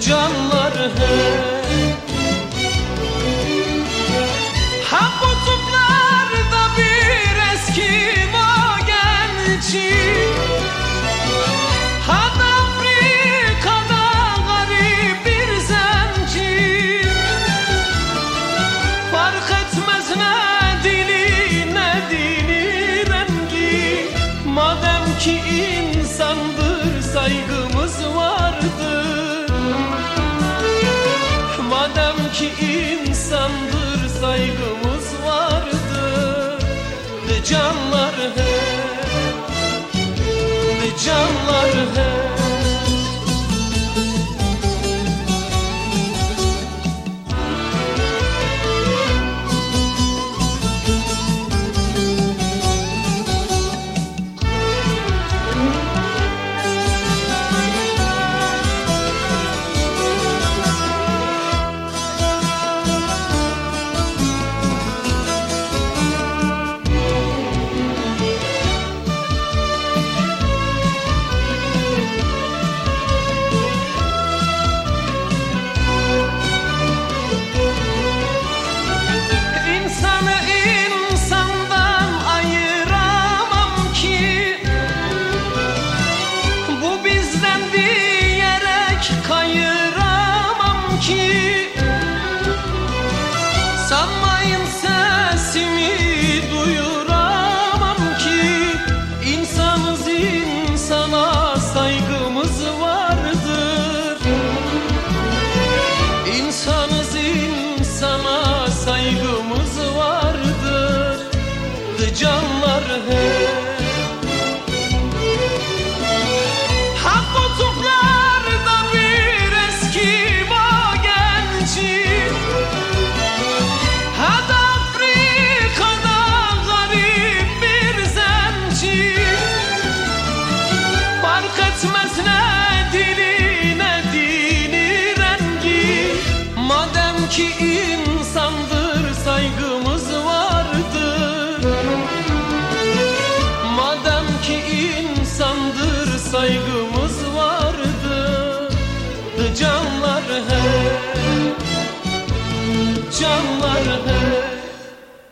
canlar hep. Ha bozuklarda bir eski magenci. Ha da Afrika'da garip bir zenci. Fark etmez ne dili ne dini rengi. Madem ki insandır saygım